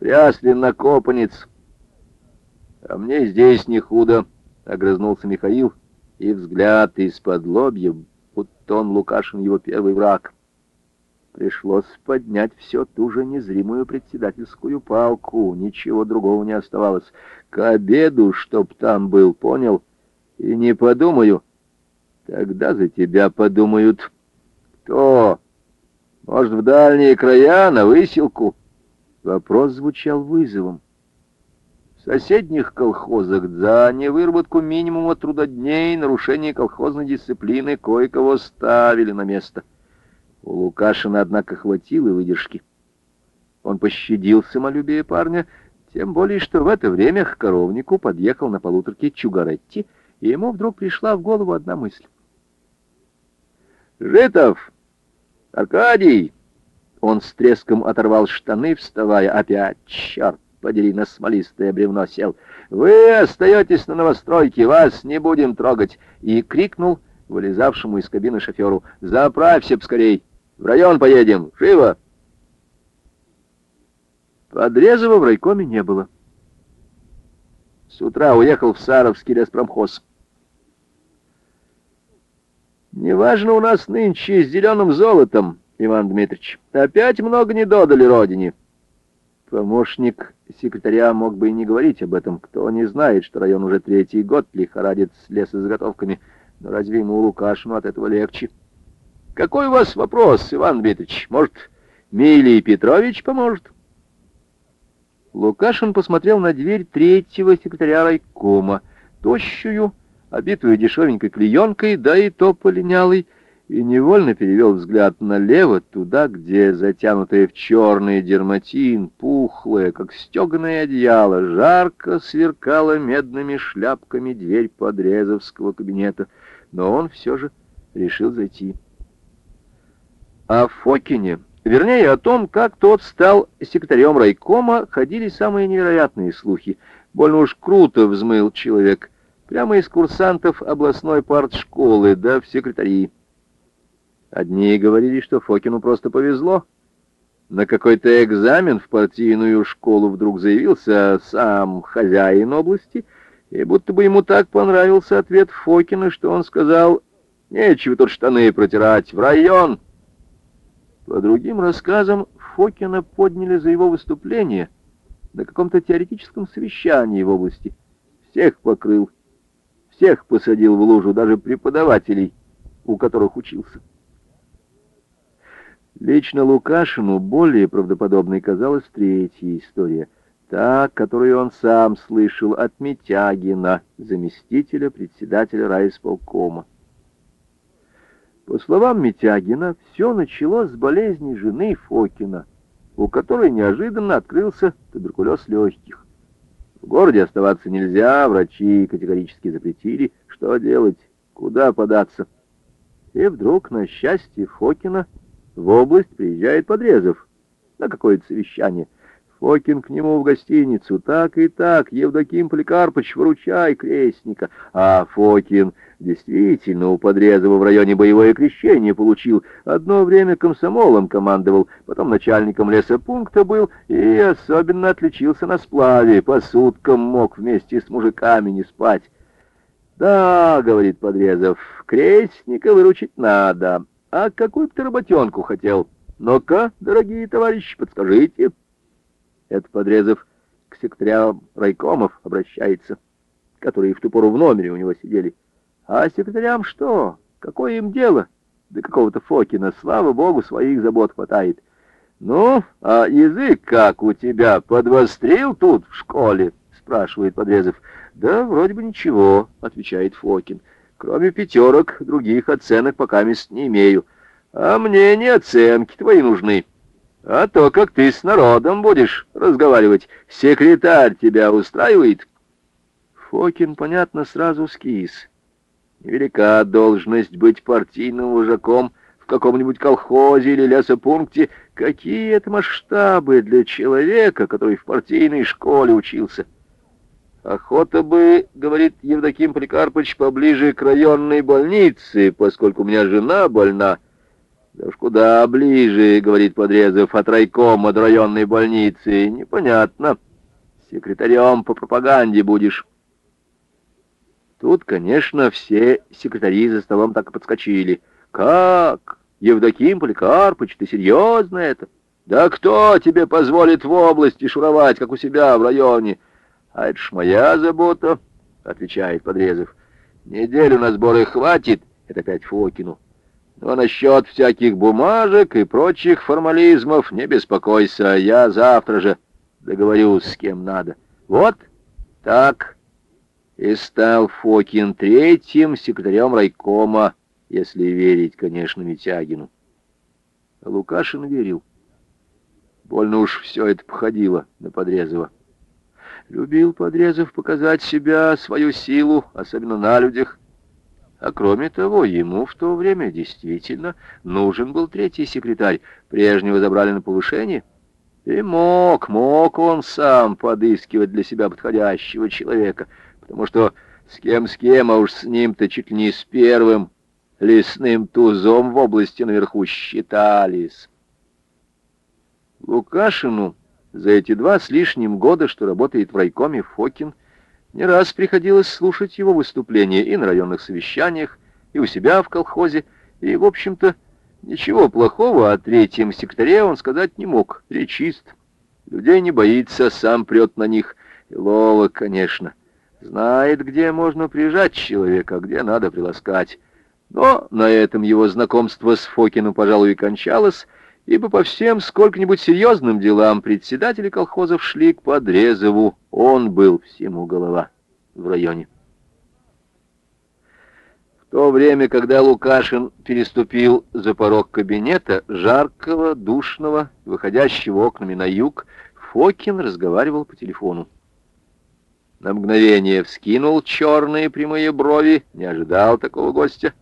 Пряслин на копанец. А мне здесь не худо, — огрызнулся Михаил, и взгляд из-под лобья, будто он Лукашин его первый враг. Пришлось поднять все ту же незримую председательскую палку, ничего другого не оставалось. К обеду, чтоб там был, понял? И не подумаю. Тогда за тебя подумают. Кто? Может, в дальние края, на выселку? Вопрос звучал вызовом. В соседних колхозах за невыработку минимума трудодней, нарушение колхозной дисциплины кое-кого ставили на место. У Лукашина, однако, хватило выдержки. Он пощадил самолюбие парня, тем более, что в это время к коровнику подъехал на полуторке Чугаретти, и ему вдруг пришла в голову одна мысль. «Житов! Аркадий!» Он с треском оторвал штаны, вставая. Опять, черт подери, на смолистое бревно сел. «Вы остаетесь на новостройке, вас не будем трогать!» И крикнул вылезавшему из кабины шоферу. «Заправься скорей! В район поедем! Живо!» Подрезова в райкоме не было. С утра уехал в Саровский леспромхоз. Неважно у нас нынче с зеленым золотом, Иван Дмитриевич. Опять много не додали родине. Помощник секретаря мог бы и не говорить об этом. Кто не знает, что район уже третий год лихорадит с лесозаготовками. Но разве ему Лукашину от этого легче? Какой у вас вопрос, Иван Дмитриевич? Может, Милий Петрович поможет? Лукашин посмотрел на дверь третьего секретаря райкома, тощую, обитую дешевенькой клеенкой, да и то полинялой, и невольно перевел взгляд налево, туда, где, затянутая в черный дерматин, пухлая, как стеганое одеяло, жарко сверкала медными шляпками дверь подрезовского кабинета, но он все же решил зайти. О Фокине, вернее, о том, как тот стал секретарем райкома, ходили самые невероятные слухи. Больно уж круто взмыл человек, прямо из курсантов областной партшколы, да в секретарии. Одни говорили, что Фокину просто повезло. На какой-то экзамен в партийную школу вдруг заявился сам хозяин области, и будто бы ему так понравился ответ Фокина, что он сказал, «Нечего тут штаны протирать, в район!» По другим рассказам, Фокина подняли за его выступление на каком-то теоретическом совещании в области. Всех покрыл, всех посадил в лужу, даже преподавателей, у которых учился. Лично Лукашину более правдоподобной казалась третья история, та, которую он сам слышал от Митягина, заместителя председателя райисполкома. По словам Митягина, все началось с болезни жены Фокина, у которой неожиданно открылся туберкулез легких. В городе оставаться нельзя, врачи категорически запретили, что делать, куда податься. И вдруг, на счастье Фокина, в область приезжает Подрезов на какое-то совещание. Фокин к нему в гостиницу. Так и так, Евдоким Поликарпович, выручай крестника. А Фокин действительно у Подрезова в районе боевое крещение получил. Одно время комсомолом командовал, потом начальником лесопункта был и особенно отличился на сплаве. По суткам мог вместе с мужиками не спать. «Да, — говорит Подрезов, — крестника выручить надо, а какую бы ты работенку хотел? Ну-ка, дорогие товарищи, подскажите. Это Подрезов к секретарям райкомов обращается, которые в ту пору в номере у него сидели. А секретарям что? Какое им дело? До какого-то Фокина, слава богу, своих забот хватает. Ну, а язык как у тебя? Подвострил тут в школе? Спрашивает Подрезов. Да, вроде бы ничего, отвечает Фокин. Кроме пятерок, других оценок пока мест не имею. А мне не оценки твои нужны, а то, как ты с народом будешь разговаривать. Секретарь тебя устраивает?» Фокин, понятно, сразу скис. Невелика должность быть партийным вожаком в каком-нибудь колхозе или лесопункте. Какие это масштабы для человека, который в партийной школе учился? Охота бы, говорит Евдоким Поликарпович, поближе к районной больнице, поскольку у меня жена больна. Да уж куда ближе, говорит Подрезов, от райкома до районной больницы. Непонятно. Секретарем по пропаганде будешь. Тут, конечно, все секретари за столом так и подскочили. Как? Евдоким Поликарпыч, ты серьезно это? Да кто тебе позволит в области шуровать, как у себя в районе? А это ж моя забота, отвечает Подрезов. Неделю на сборы хватит, это опять Фокину. Но насчет всяких бумажек и прочих формализмов не беспокойся, я завтра же договорюсь с кем надо. Вот так и стал Фокин третьим секретарем райкома, если верить, конечно, Митягину. Лукашин верил. Больно уж все это походило на Подрезова. Любил Подрезов показать себя, свою силу, особенно на людях. А кроме того, ему в то время действительно нужен был третий секретарь. Прежнего забрали на повышение. И мог, мог он сам подыскивать для себя подходящего человека, потому что с кем с кем, а уж с ним-то чуть ли не с первым лесным тузом в области наверху считались. Лукашину за эти два с лишним года, что работает в райкоме Фокин, не раз приходилось слушать его выступления и на районных совещаниях, и у себя в колхозе, и, в общем-то, ничего плохого о третьем секретаре он сказать не мог. Речист, людей не боится, сам прет на них. И ловок, конечно. Знает, где можно прижать человека, где надо приласкать. Но на этом его знакомство с Фокиным, пожалуй, и кончалось, ибо по всем сколько-нибудь серьезным делам председатели колхозов шли к Подрезову. Он был всему голова в районе. В то время, когда Лукашин переступил за порог кабинета, жаркого, душного, выходящего окнами на юг, Фокин разговаривал по телефону. На мгновение вскинул черные прямые брови, не ожидал такого гостя.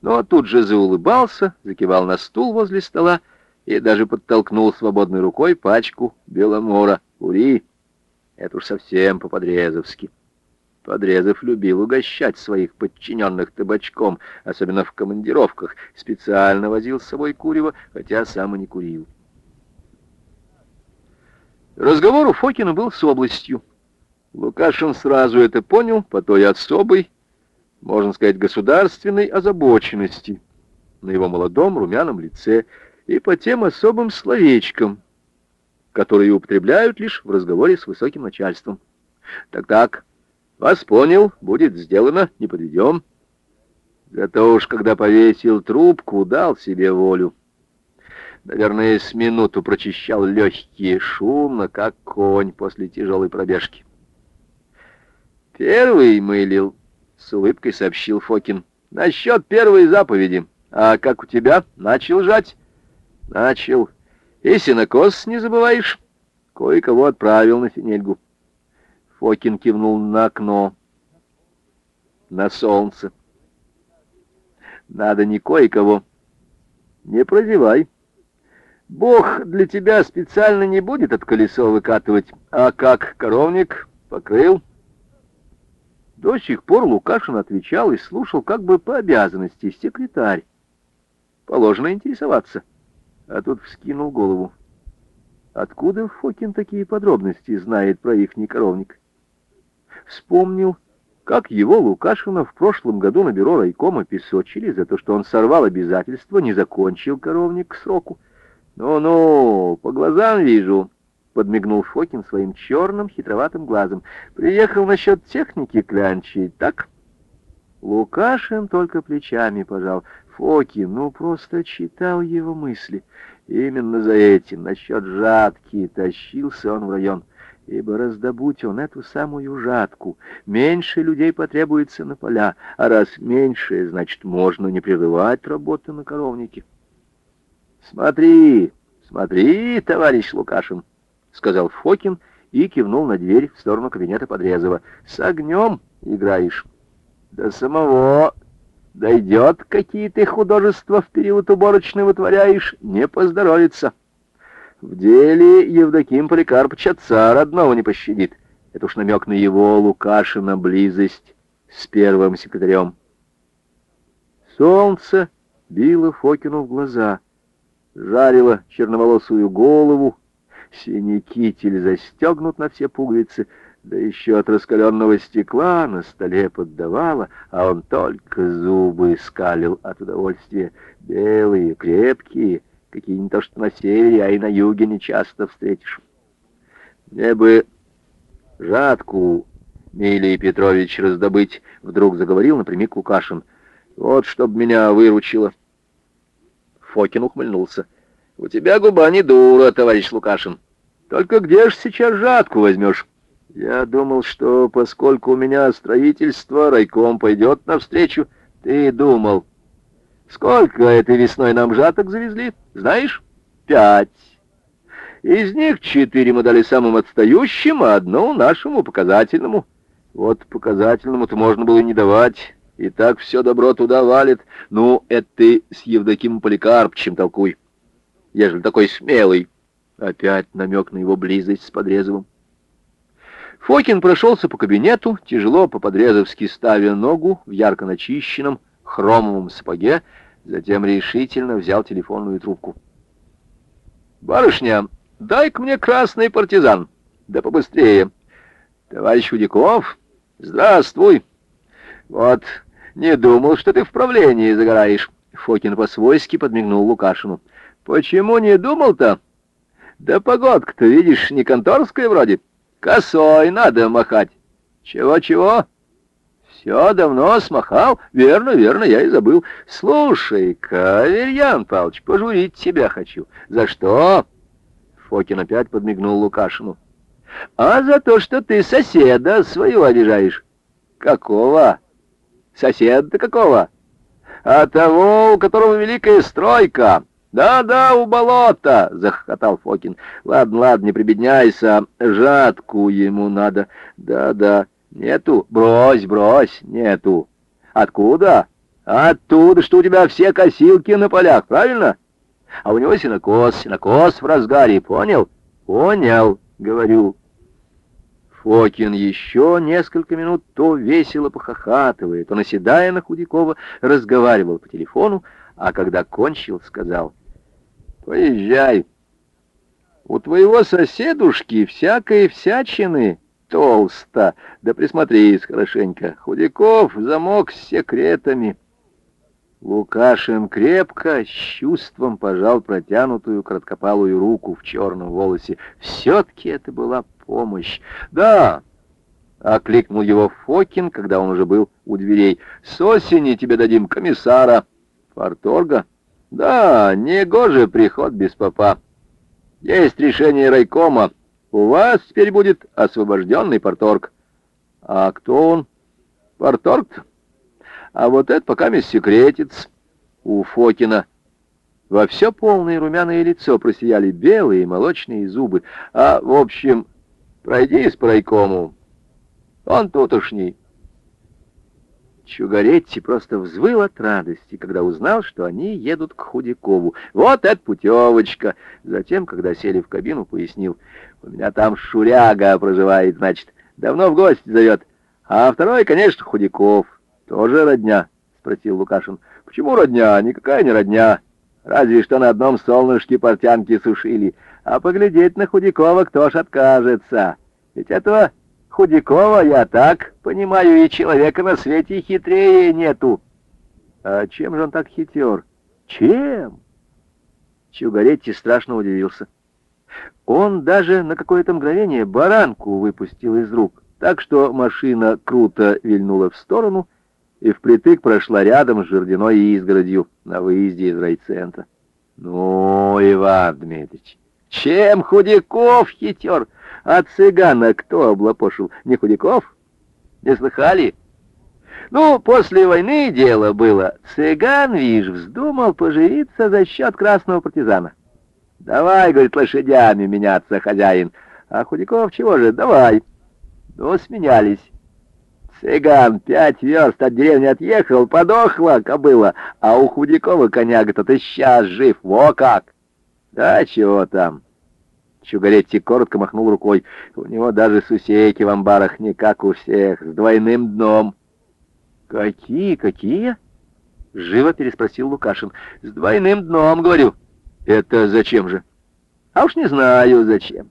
Но тут же заулыбался, закивал на стул возле стола и даже подтолкнул свободной рукой пачку беломора. «Кури!» Это уж совсем по-подрезовски. Подрезов любил угощать своих подчиненных табачком, особенно в командировках. Специально возил с собой курево, хотя сам и не курил. Разговор у Фокина был с областью. Лукашин сразу это понял по той особой, можно сказать, государственной озабоченности на его молодом румяном лице — и по тем особым словечкам, которые употребляют лишь в разговоре с высоким начальством. Так-так, вас понял, будет сделано, не подведем. Зато уж когда повесил трубку, дал себе волю. Наверное, с минуту прочищал легкие, шумно, как конь после тяжелой пробежки. «Первый мылил», — с улыбкой сообщил Фокин. «Насчет первой заповеди. А как у тебя? Начал жать?» Начал. И синокос не забываешь? Кое-кого отправил на Финельгу. Фокин кивнул на окно. На солнце. Надо не кое-кого. Не прозевай. Бог для тебя специально не будет от колесо выкатывать, а как коровник покрыл. До сих пор Лукашин отвечал и слушал как бы по обязанности секретарь. Положено интересоваться а тут вскинул голову. Откуда Фокин такие подробности знает про их коровник? Вспомнил, как его Лукашина в прошлом году на бюро райкома песочили за то, что он сорвал обязательства, не закончил коровник к сроку. «Ну-ну, по глазам вижу», — подмигнул Фокин своим черным хитроватым глазом. «Приехал насчет техники клянчить, так?» Лукашин только плечами пожал. Фокин, ну, просто читал его мысли. Именно за этим, насчет жатки, тащился он в район. Ибо раздобудь он эту самую жатку, меньше людей потребуется на поля, а раз меньше, значит, можно не прерывать работу на коровнике. «Смотри, смотри, товарищ Лукашин», — сказал Фокин и кивнул на дверь в сторону кабинета Подрезова. «С огнем играешь». «До самого Дойдет, какие ты художества в период уборочный вытворяешь, не поздоровится. В деле Евдоким Поликарпович отца родного не пощадит. Это уж намек на его, Лукашина, близость с первым секретарем. Солнце била Фокину в глаза, жарила черноволосую голову, синий китель застегнут на все пуговицы, да еще от раскаленного стекла на столе поддавала, а он только зубы скалил от удовольствия. Белые, крепкие, какие не то что на севере, а и на юге не часто встретишь. Мне бы жатку Милий Петрович раздобыть, вдруг заговорил напрямик Лукашин. Вот чтоб меня выручило. Фокин ухмыльнулся. У тебя губа не дура, товарищ Лукашин. Только где ж сейчас жатку возьмешь? Я думал, что поскольку у меня строительство, райком пойдет навстречу. Ты думал. Сколько этой весной нам жаток завезли? Знаешь? Пять. Из них четыре мы дали самым отстающим, а одну нашему показательному. Вот показательному-то можно было не давать. И так все добро туда валит. Ну, это ты с Евдокимом Поликарпчем толкуй. Ежели такой смелый. Опять намек на его близость с Подрезовым. Фокин прошелся по кабинету, тяжело по-подрезовски ставя ногу в ярко начищенном хромовом сапоге, затем решительно взял телефонную трубку. «Барышня, дай-ка мне красный партизан, да побыстрее. Товарищ Худяков, здравствуй. Вот, не думал, что ты в правлении загораешь». Фокин по-свойски подмигнул Лукашину. «Почему не думал-то?» Да погодка-то, видишь, не конторская вроде. Косой надо махать. Чего-чего? Все давно смахал. Верно, верно, я и забыл. Слушай-ка, Аверьян Павлович, пожурить тебя хочу. За что? Фокин опять подмигнул Лукашину. А за то, что ты соседа своего обижаешь. Какого? Соседа какого? А того, у которого великая стройка. «Да-да, у болота!» — захохотал Фокин. «Ладно, ладно, не прибедняйся, жатку ему надо. Да-да, нету, брось, брось, нету. Откуда? Оттуда, что у тебя все косилки на полях, правильно? А у него синокос, синокос в разгаре, понял? Понял, говорю». Фокин еще несколько минут то весело похохатывая, то, наседая на Худякова, разговаривал по телефону, а когда кончил, сказал, «Поезжай. У твоего соседушки всякой всячины толсто. Да присмотрись хорошенько. Худяков замок с секретами». Лукашин крепко, с чувством пожал протянутую краткопалую руку в черном волосе. Все-таки это была помощь. «Да!» — окликнул его Фокин, когда он уже был у дверей. «С осени тебе дадим комиссара». Парторга? Да, не гоже приход без попа. Есть решение райкома. У вас теперь будет освобожденный порторг. А кто он? Порторг? А вот это пока секретец у Фокина. Во все полное румяное лицо просияли белые молочные зубы. А, в общем, пройди с райкому. Он тутошний. Чугаретти просто взвыл от радости, когда узнал, что они едут к Худякову. «Вот это путевочка!» Затем, когда сели в кабину, пояснил. «У меня там Шуряга проживает, значит. Давно в гости зовет. А второй, конечно, Худяков. Тоже родня?» — спросил Лукашин. «Почему родня? Никакая не родня. Разве что на одном солнышке портянки сушили. А поглядеть на Худякова кто ж откажется? Ведь этого Худякова я так понимаю, и человека на свете хитрее нету. А чем же он так хитер? Чем? Чугаретти страшно удивился. Он даже на какое-то мгновение баранку выпустил из рук, так что машина круто вильнула в сторону и впритык прошла рядом с жердяной изгородью на выезде из райцентра. Ну, Иван Дмитриевич, чем Худяков хитер? А цыгана кто облапошил? Не Худяков? Не слыхали? Ну, после войны дело было. Цыган, видишь, вздумал поживиться за счет красного партизана. Давай, говорит, лошадями меняться, хозяин. А Худяков чего же, давай. Ну, сменялись. Цыган пять верст от деревни отъехал, подохла кобыла, а у Худякова коняга-то ты сейчас жив, во как! Да чего там? Чугаретти коротко махнул рукой. У него даже сусеки в амбарах не как у всех, с двойным дном. Какие, какие? Живо переспросил Лукашин. С двойным дном, говорю. Это зачем же? А уж не знаю, зачем.